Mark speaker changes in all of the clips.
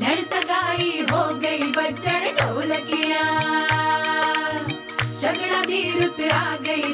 Speaker 1: नर हो गई आ गई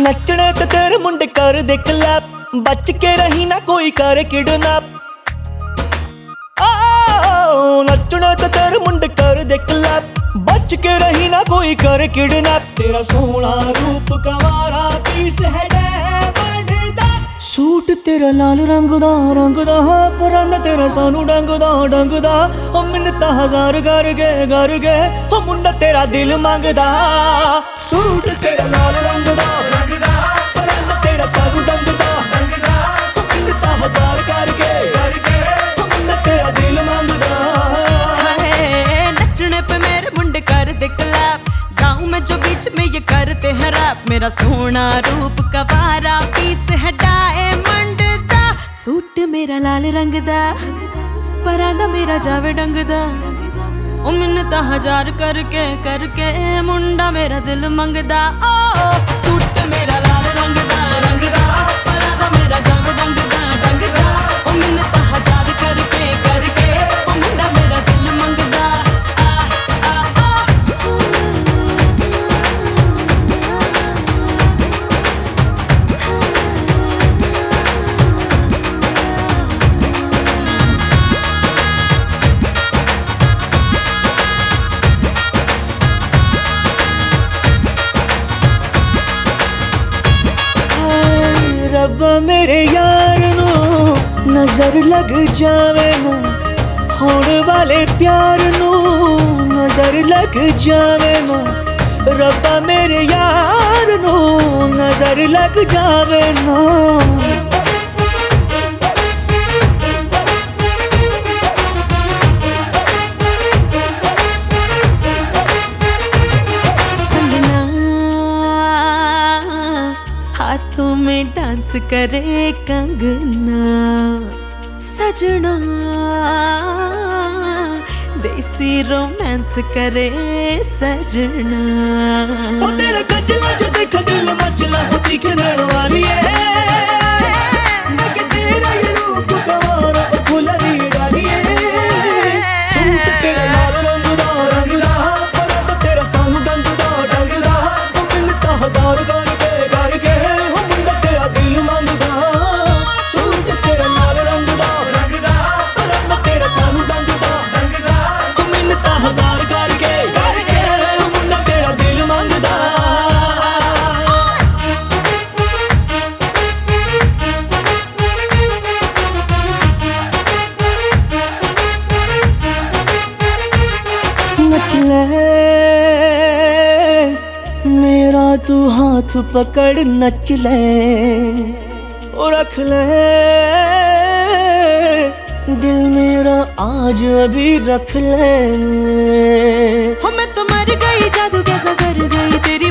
Speaker 2: ਨੱਚਣੇ ਤੇ ਤੇਰੇ ਮੁੰਡੇ ਕਰ ਦੇ ਕਲੈਪ ਬਚ ਕੇ ਰਹੀ ਨਾ ਕੋਈ ਕਰੇ ਕਿਡਨੈਪ। ਆਓ ਨੱਚਣੇ ਤੇ ਤੇਰੇ ਮੁੰਡੇ ਕਰ ਦੇ ਕਲੈਪ ਬਚ ਕੇ ਰਹੀ ਨਾ ਕੋਈ ਕਰੇ ਕਿਡਨੈਪ। ਤੇਰਾ ਸੋਹਣਾ ਰੂਪ ਕਵਾਰਾ ਪੀਸ ਹੈ ਡੈਮੰਡ ਸੂਟ ਤੇਰਾ ਲਾਲ ਰੰਗ ਦਾ ਰੰਗ ਦਾ, ਪਰੰਨ ਤੇਰਾ ਸਾਨੂੰ ਡੰਗ ਦਾ ਡੰਗ ਦਾ ਉਹ ਮਿੰਨਤਾਂ ਹਜ਼ਾਰ ਕਰ ਗਏ ਕਰ ਗਏ ਉਹ ਮੁੰਡਾ ਤੇਰਾ ਦਿਲ ਮੰਗਦਾ। ਸੂਟ ਤੇਰਾ ਲਾਲ ਮੇਰਾ ਸੋਹਣਾ ਰੂਪ ਕਵਾਰਾ ਪੀਸ ਹਟਾਏ ਮੰਡਦਾ। ਸੂਟ ਮੇਰਾ ਲਾਲ ਰੰਗ ਦਾ ਪਰਾਂ ਦਾ ਮੇਰਾ ਜਾਵੇ ਡੰਗ ਦਾ ਉਹ ਮਿੰਨਤਾਂ ਹਜ਼ਾਰ ਕਰਕੇ ਕਰਕੇ ਮੁੰਡਾ ਮੇਰਾ ਦਿਲ ਮੰਗਦਾ।
Speaker 3: ਓ, ਸੂਟ ਮੇਰਾ नज़र लग जावे होने वाले प्यार नज़र लग जावे ना रब्बा मेरे
Speaker 2: यार नज़र लग
Speaker 3: जावे हाथों में डांस करे कंगना सजना। देसी रोमांस करे सजना।
Speaker 2: ओ तेरे कजला जो देख दिल मचला हो दिख नैनो तू हाथ पकड़ नच ले ओ रख ले। दिल मेरा आज अभी रख ले।
Speaker 3: हमें तो मर गई, जादू कैसा कर गई, तेरी